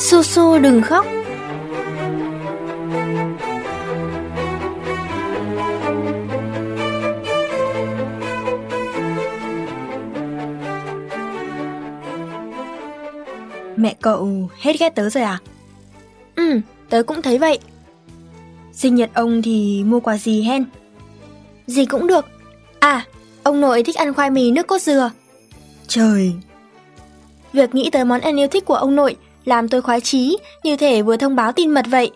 Su Su đừng khóc. Mẹ cậu hết ghét tớ rồi à? Ừ, tớ cũng thấy vậy. Sinh nhật ông thì mua quà gì hen? Gì cũng được. À, ông nội thích ăn khoai mì nước cốt dừa. Trời, Việc nghĩ tới món ăn yêu thích của ông nội làm tôi khoái chí, như thể vừa thông báo tin mật vậy.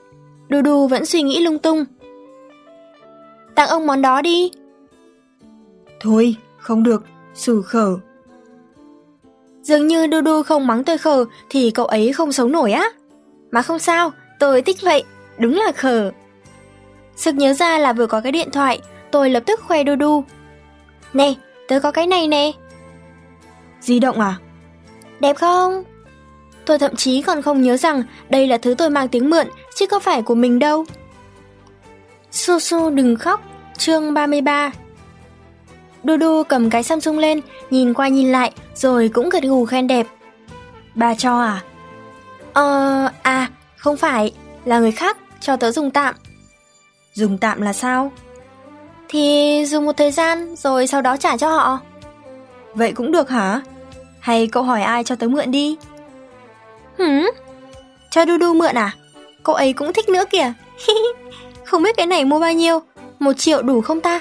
Đu Đu vẫn suy nghĩ lung tung. Tặng ông món đó đi. thôi, không được, xử khở. Dường như Đu Đu không mắng tôi khờ thì cậu ấy không sống nổi á. Mà không sao, tôi thích vậy, đúng là khờ. Sực nhớ ra là vừa có cái điện thoại, tôi lập tức khoe Đu Đu. Nè, tớ có cái này nè. Di động à? Đẹp không? Tôi thậm chí còn không nhớ rằng đây là thứ tôi mang tiếng mượn, chứ có phải của mình đâu. Su Su đừng khóc, chương 33 Đu Đu cầm cái Samsung lên, nhìn qua nhìn lại, rồi cũng gật gù khen đẹp. Bà cho à? Ờ, à, không phải, là người khác, cho tớ dùng tạm. Dùng tạm là sao? Thì dùng một thời gian, rồi sau đó trả cho họ. Vậy cũng được hả? Hay cậu hỏi ai cho tớ mượn đi? Hửm? Cho Đu Đu mượn à? Cậu ấy cũng thích nữa kìa. không biết cái này mua bao nhiêu? Một triệu đủ không ta?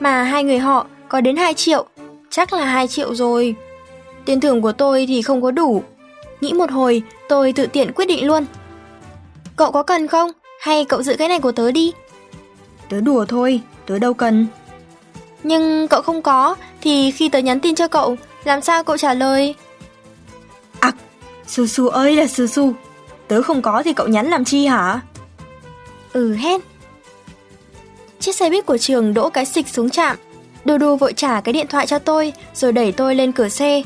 Mà hai người họ có đến 2 triệu. Chắc là 2 triệu rồi. Tiền thưởng của tôi thì không có đủ. Nghĩ một hồi, tôi tự tiện quyết định luôn. Cậu có cần không? Hay cậu giữ cái này của tớ đi? Tớ đùa thôi, tớ đâu cần. Nhưng cậu không có, thì khi tớ nhắn tin cho cậu, làm sao cậu trả lời? Su Su ơi là Su Su, tớ không có thì cậu nhắn làm chi hả? Ừ hết. Chiếc xe buýt của trường đỗ cái xịch xuống trạm. Đu đu vội trả cái điện thoại cho tôi, rồi đẩy tôi lên cửa xe.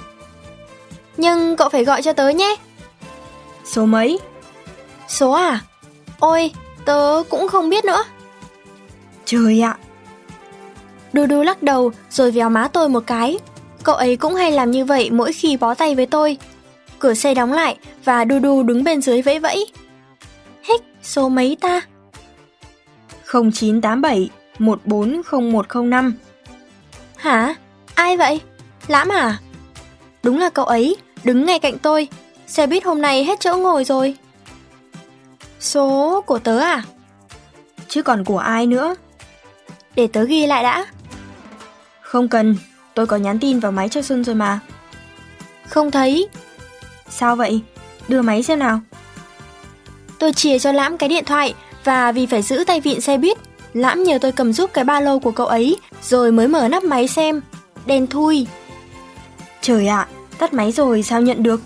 Nhưng cậu phải gọi cho tớ nhé. Số mấy? Số à? Ôi, tớ cũng không biết nữa. Trời ạ! Đu đu lắc đầu rồi véo má tôi một cái. Cậu ấy cũng hay làm như vậy mỗi khi bó tay với tôi. Cửa xe đóng lại và đu đu đứng bên dưới vẫy vẫy. Hích, số mấy ta? 0987 140105 Hả? Ai vậy? Lãm à? Đúng là cậu ấy, đứng ngay cạnh tôi. Xe buýt hôm nay hết chỗ ngồi rồi. Số của tớ à? Chứ còn của ai nữa? Để tớ ghi lại đã. Không cần, tôi có nhắn tin vào máy cho Xuân rồi mà. Không thấy. Sao vậy? Đưa máy xem nào. Tôi chìa cho Lãm cái điện thoại và vì phải giữ tay vịn xe buýt, Lãm nhờ tôi cầm giúp cái ba lô của cậu ấy rồi mới mở nắp máy xem. Đen thui. Trời ạ, tắt máy rồi sao nhận được?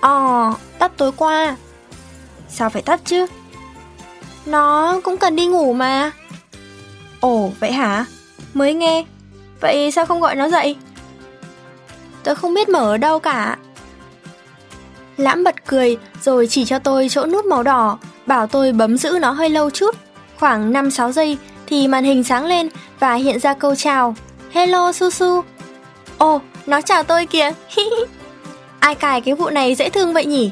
Ờ, tắt tối qua. Sao phải tắt chứ? Nó cũng cần đi ngủ mà. Ồ, vậy hả? Mới nghe. Vậy sao không gọi nó dậy? Tớ không biết mở ở đâu cả. Lãm bật cười rồi chỉ cho tôi chỗ nút màu đỏ, bảo tôi bấm giữ nó hơi lâu chút. Khoảng 5-6 giây thì màn hình sáng lên và hiện ra câu chào. Hello Su Su. Ồ, nó chào tôi kìa. Ai cài cái vụ này dễ thương vậy nhỉ?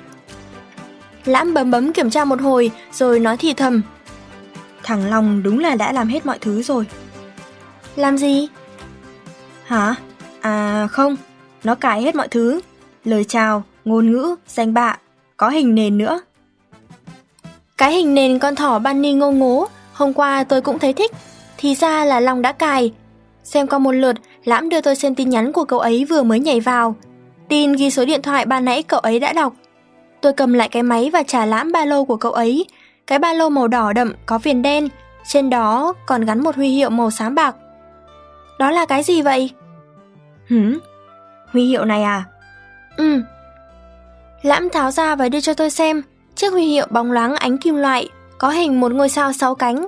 Lãm bấm bấm kiểm tra một hồi rồi nói thì thầm. Thằng Long đúng là đã làm hết mọi thứ rồi. Làm gì? Hả? À không, nó cài hết mọi thứ. Lời chào, ngôn ngữ, danh bạ, có hình nền nữa. Cái hình nền con thỏ bunny ngô ngố, hôm qua tôi cũng thấy thích. Thì ra là Long đã cài. Xem qua một lượt, Lãm đưa tôi xem tin nhắn của cậu ấy vừa mới nhảy vào. Tin ghi số điện thoại ban nãy cậu ấy đã đọc. Tôi cầm lại cái máy và trả Lãm ba lô của cậu ấy. Cái ba lô màu đỏ đậm có viền đen, trên đó còn gắn một huy hiệu màu xám bạc. Đó là cái gì vậy? Hửm? Huy hiệu này à? Ừ. Lãm tháo ra và đưa cho tôi xem, chiếc huy hiệu bóng loáng ánh kim loại, có hình một ngôi sao sáu cánh.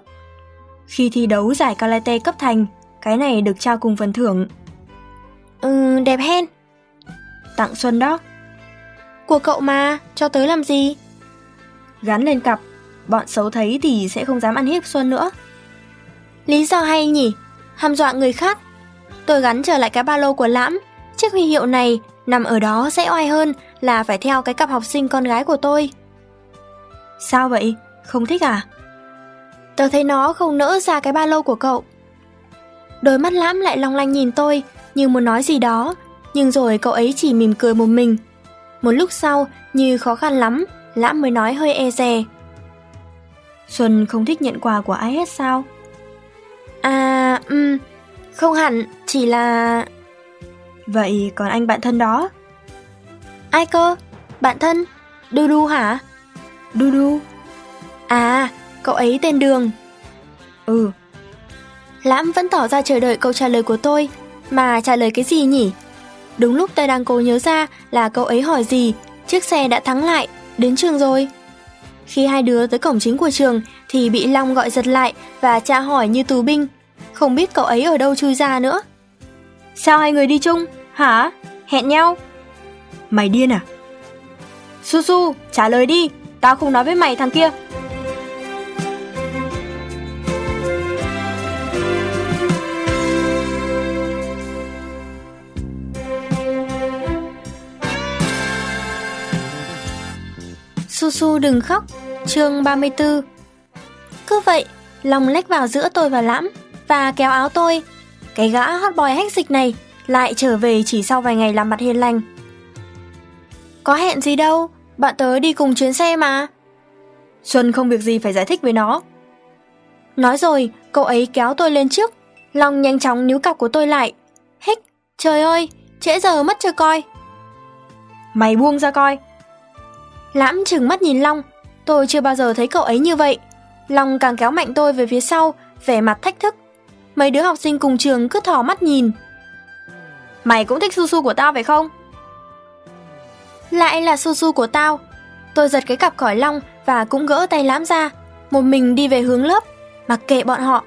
Khi thi đấu giải karate cấp thành, cái này được trao cùng phần thưởng. Ừ, đẹp hen. Tặng Xuân đó. Của cậu mà, cho tới làm gì? Gắn lên cặp, bọn xấu thấy thì sẽ không dám ăn hiếp Xuân nữa. Lý do hay nhỉ? Hăm dọa người khác. Tôi gắn trở lại cái ba lô của Lãm, chiếc huy hiệu này Nằm ở đó sẽ oai hơn là phải theo cái cặp học sinh con gái của tôi. Sao vậy? Không thích à? Tớ thấy nó không nỡ ra cái ba lô của cậu. Đôi mắt lãm lại long lanh nhìn tôi, như muốn nói gì đó, nhưng rồi cậu ấy chỉ mỉm cười một mình. Một lúc sau, như khó khăn lắm, lãm mới nói hơi e dè. Xuân không thích nhận quà của ai hết sao? À, um, không hẳn, chỉ là... Vậy còn anh bạn thân đó? Ai cơ? Bạn thân? Du Du hả? Du Du. À, cậu ấy tên Đường. Ừ. Lãm vẫn tỏ ra chờ đợi câu trả lời của tôi, mà trả lời cái gì nhỉ? Đúng lúc tôi đang cố nhớ ra là cậu ấy hỏi gì, chiếc xe đã thắng lại, đến trường rồi. Khi hai đứa tới cổng chính của trường thì bị Long gọi giật lại và tra hỏi như tù binh. Không biết cậu ấy ở đâu chui ra nữa. Sao hai người đi chung? Hả? Hẹn nhau? Mày điên à? Su Su, trả lời đi, tao không nói với mày thằng kia. Su Su đừng khóc, chương 34 Cứ vậy, lòng lách vào giữa tôi và Lãm và kéo áo tôi. Cái gã hot boy hách dịch này lại trở về chỉ sau vài ngày làm mặt hiền lành. Có hẹn gì đâu, bạn tớ đi cùng chuyến xe mà. Xuân không việc gì phải giải thích với nó. Nói rồi, cậu ấy kéo tôi lên trước, Long nhanh chóng níu cặp của tôi lại. Hích, trời ơi, trễ giờ mất chưa coi. Mày buông ra coi. Lãm chừng mắt nhìn Long, tôi chưa bao giờ thấy cậu ấy như vậy. Long càng kéo mạnh tôi về phía sau, vẻ mặt thách thức. Mấy đứa học sinh cùng trường cứ thò mắt nhìn. Mày cũng thích su su của tao phải không? Lại là su su của tao. Tôi giật cái cặp khỏi Long và cũng gỡ tay Lãm ra, một mình đi về hướng lớp, mặc kệ bọn họ.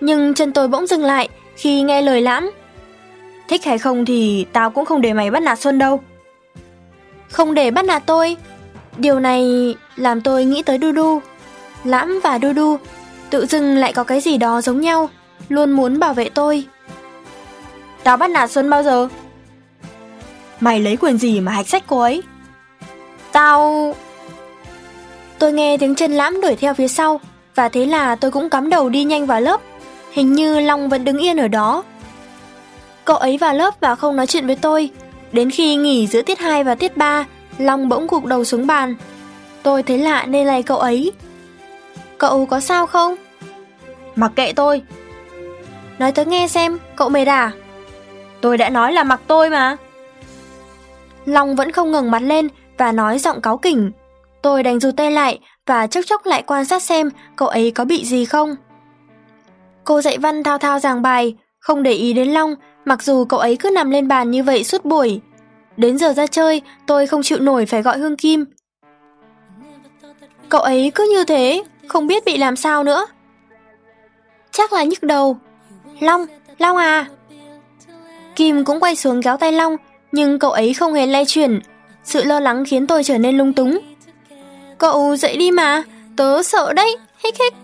Nhưng chân tôi bỗng dừng lại khi nghe lời Lãm. Thích hay không thì tao cũng không để mày bắt nạt Xuân đâu. Không để bắt nạt tôi, Điều này làm tôi nghĩ tới Du Du. Lãm và Du Du tự dưng lại có cái gì đó giống nhau, luôn muốn bảo vệ tôi. Tao bắt nạt Xuân bao giờ? Mày lấy quyền gì mà hạch sách cô ấy? Tao... Tôi nghe tiếng chân Lãm đuổi theo phía sau, và thế là tôi cũng cắm đầu đi nhanh vào lớp. Hình như Long vẫn đứng yên ở đó. Cậu ấy vào lớp và không nói chuyện với tôi. Đến khi nghỉ giữa tiết 2 và tiết 3 Long bỗng gục đầu xuống bàn. Tôi thấy lạ nên lay cậu ấy. Cậu có sao không? Mặc kệ tôi. Nói tớ nghe xem, cậu mệt à? Tôi đã nói là mặc tôi mà. Long vẫn không ngừng mặt lên và nói giọng cáu kỉnh. Tôi đành rụt tay lại và chốc chốc lại quan sát xem cậu ấy có bị gì không. Cô dạy văn thao thao giảng bài, không để ý đến Long, mặc dù cậu ấy cứ nằm lên bàn như vậy suốt buổi. Đến giờ ra chơi, tôi không chịu nổi phải gọi Hương Kim. Cậu ấy cứ như thế, không biết bị làm sao nữa. Chắc là nhức đầu. Long, Long à. Kim cũng quay xuống kéo tay Long, nhưng cậu ấy không hề lay chuyển. Sự lo lắng khiến tôi trở nên lung túng. Cậu dậy đi mà, tớ sợ đấy, hích hích.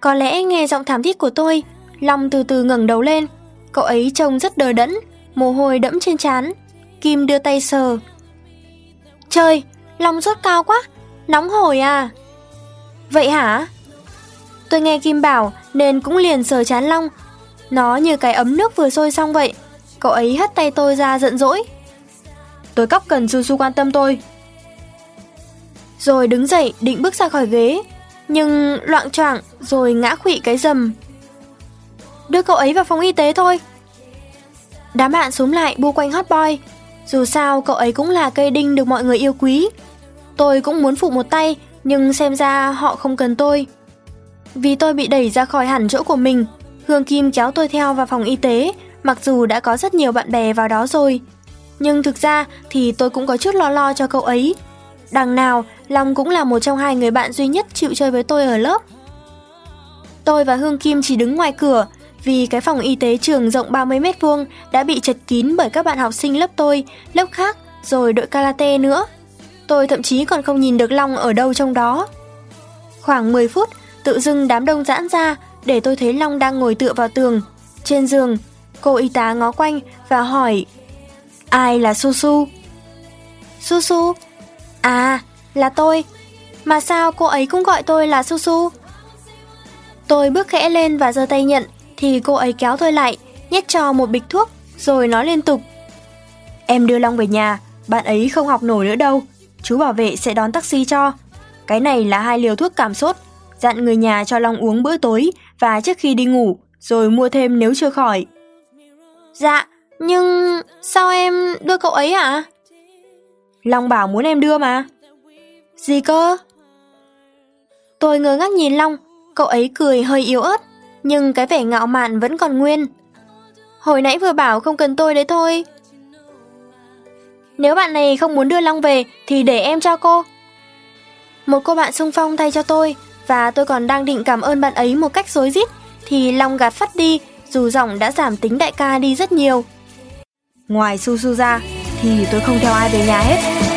Có lẽ nghe giọng thảm thiết của tôi, Long từ từ ngẩng đầu lên. Cậu ấy trông rất đờ đẫn, mồ hôi đẫm trên trán. Kim đưa tay sờ. Trời, Long sốt cao quá, nóng hổi à. Vậy hả? Tôi nghe Kim bảo nên cũng liền sờ chán Long. Nó như cái ấm nước vừa sôi xong vậy. Cậu ấy hất tay tôi ra giận dỗi. Tôi cóc cần Su Su quan tâm tôi. Rồi đứng dậy định bước ra khỏi ghế, nhưng loạn choạng rồi ngã khụy cái rầm. Đưa cậu ấy vào phòng y tế thôi. Đám bạn xuống lại bu quanh hot boy. Dù sao cậu ấy cũng là cây đinh được mọi người yêu quý. Tôi cũng muốn phụ một tay, nhưng xem ra họ không cần tôi. Vì tôi bị đẩy ra khỏi hẳn chỗ của mình, Hương Kim kéo tôi theo vào phòng y tế, mặc dù đã có rất nhiều bạn bè vào đó rồi. Nhưng thực ra thì tôi cũng có chút lo lo cho cậu ấy. Đằng nào, Long cũng là một trong hai người bạn duy nhất chịu chơi với tôi ở lớp. Tôi và Hương Kim chỉ đứng ngoài cửa, vì cái phòng y tế trường rộng 30 mét vuông đã bị chật kín bởi các bạn học sinh lớp tôi, lớp khác, rồi đội karate nữa. Tôi thậm chí còn không nhìn được Long ở đâu trong đó. Khoảng 10 phút, tự dưng đám đông giãn ra để tôi thấy Long đang ngồi tựa vào tường. Trên giường, cô y tá ngó quanh và hỏi Ai là Su Su? Su Su? À, là tôi. Mà sao cô ấy cũng gọi tôi là Su Su? Tôi bước khẽ lên và giơ tay nhận, thì cô ấy kéo tôi lại, nhét cho một bịch thuốc, rồi nói liên tục. Em đưa Long về nhà, bạn ấy không học nổi nữa đâu, chú bảo vệ sẽ đón taxi cho. Cái này là hai liều thuốc cảm sốt, dặn người nhà cho Long uống bữa tối và trước khi đi ngủ, rồi mua thêm nếu chưa khỏi. Dạ, nhưng sao em đưa cậu ấy ạ? À? Long bảo muốn em đưa mà. Gì cơ? Tôi ngơ ngác nhìn Long, cậu ấy cười hơi yếu ớt, nhưng cái vẻ ngạo mạn vẫn còn nguyên. Hồi nãy vừa bảo không cần tôi đấy thôi. Nếu bạn này không muốn đưa Long về thì để em cho cô. Một cô bạn xung phong thay cho tôi và tôi còn đang định cảm ơn bạn ấy một cách rối rít thì lòng gạt phát đi, dù giọng đã giảm tính đại ca đi rất nhiều. Ngoài Su Su ra thì tôi không theo ai về nhà hết.